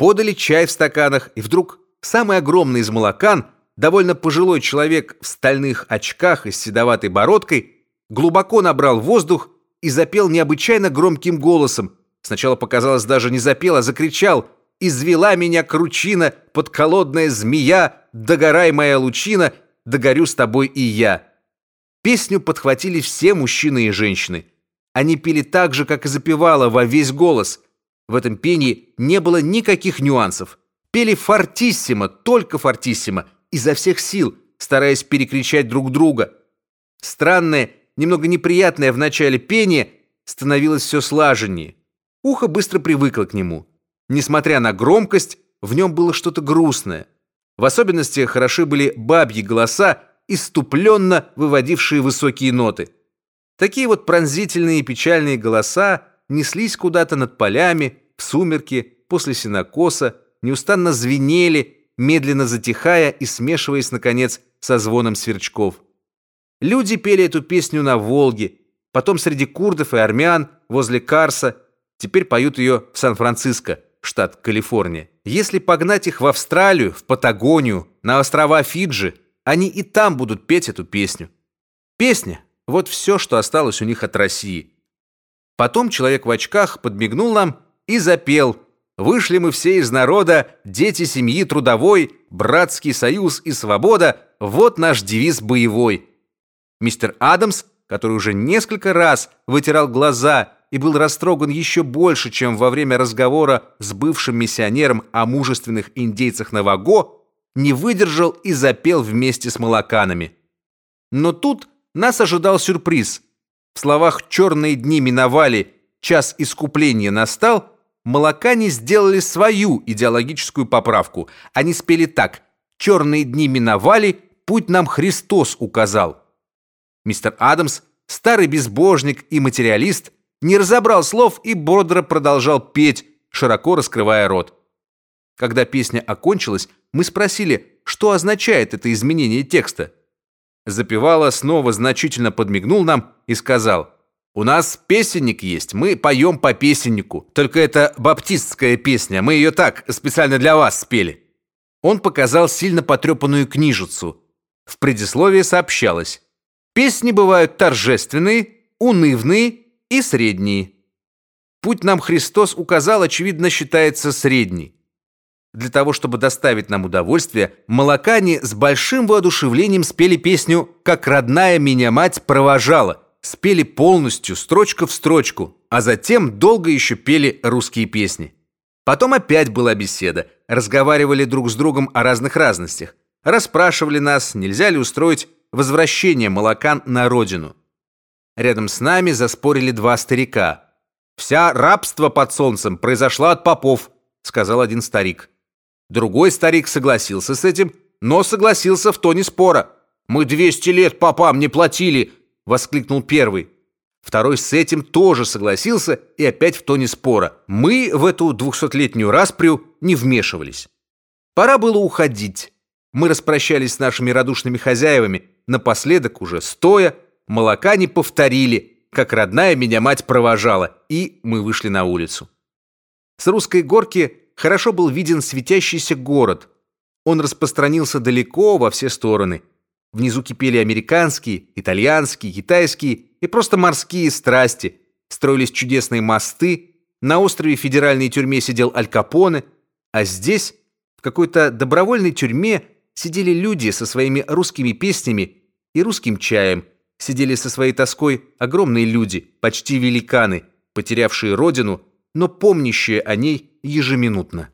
Подали чай в стаканах, и вдруг самый огромный из молокан, довольно пожилой человек в стальных очках и с седоватой бородкой, глубоко набрал воздух и запел необычайно громким голосом. Сначала показалось даже не запел, а закричал: "Извела меня кручина, подколодная змея, догорай моя лучина, догорю с тобой и я". Песню подхватили все мужчины и женщины. Они пели так же, как и запевала во весь голос. В этом пении не было никаких нюансов. Пели фортиссимо, только фортиссимо, изо всех сил, стараясь перекричать друг друга. Странное, немного неприятное в начале пение становилось все слаженнее. Ухо быстро привыкло к нему. Несмотря на громкость, в нем было что-то грустное. В особенности хороши были бабьи голоса, иступленно выводившие высокие ноты. Такие вот пронзительные и печальные голоса неслись куда-то над полями, в сумерки, после сенокоса, неустанно звенели, медленно затихая и смешиваясь наконец со звоном сверчков. Люди пели эту песню на Волге, потом среди курдов и армян возле Карса, теперь поют ее в Сан-Франциско, штат Калифорния. Если погнать их в Австралию, в Патагонию, на острова Фиджи, они и там будут петь эту песню. Песня вот все, что осталось у них от России. Потом человек в очках подмигнул нам и запел: "Вышли мы все из народа, дети семьи трудовой, братский союз и свобода, вот наш девиз боевой". Мистер Адамс, который уже несколько раз вытирал глаза и был растроган еще больше, чем во время разговора с бывшим миссионером о мужественных индейцах Наваго, не выдержал и запел вместе с молоканами. Но тут нас ожидал сюрприз. В словах «черные дни миновали, час искупления настал» молокане сделали свою идеологическую поправку. Они спели так «Черные дни миновали, путь нам Христос указал». Мистер Адамс, старый безбожник и материалист, не разобрал слов и бодро продолжал петь, широко раскрывая рот. Когда песня окончилась, мы спросили, что означает это изменение текста. Запевала снова значительно подмигнул нам и сказал: "У нас песенник есть, мы поем по песеннику. Только это баптистская песня, мы ее так специально для вас спели". Он показал сильно потрепанную книжицу. В предисловии сообщалось: песни бывают торжественные, унывные и средние. Путь нам Христос указал, очевидно, считается средний. Для того, чтобы доставить нам удовольствие, молокане с большим воодушевлением спели песню «Как родная меня мать провожала». Спели полностью, строчка в строчку, а затем долго еще пели русские песни. Потом опять была беседа, разговаривали друг с другом о разных разностях. Расспрашивали нас, нельзя ли устроить возвращение молокан на родину. Рядом с нами заспорили два старика. «Вся рабство под солнцем произошло от попов», — сказал один старик. Другой старик согласился с этим, но согласился в тоне спора. «Мы 200 лет попам не платили!» — воскликнул первый. Второй с этим тоже согласился и опять в тоне спора. Мы в эту двухсотлетнюю распрю не вмешивались. Пора было уходить. Мы распрощались с нашими радушными хозяевами. Напоследок, уже стоя, молока не повторили, как родная меня мать провожала, и мы вышли на улицу. С русской горки хорошо был виден светящийся город. Он распространился далеко во все стороны. Внизу кипели американские, итальянские, китайские и просто морские страсти. Строились чудесные мосты. На острове федеральной тюрьме сидел Аль Капоне, а здесь, в какой-то добровольной тюрьме, сидели люди со своими русскими песнями и русским чаем. Сидели со своей тоской огромные люди, почти великаны, потерявшие родину, но помнящие о ней ежеминутно.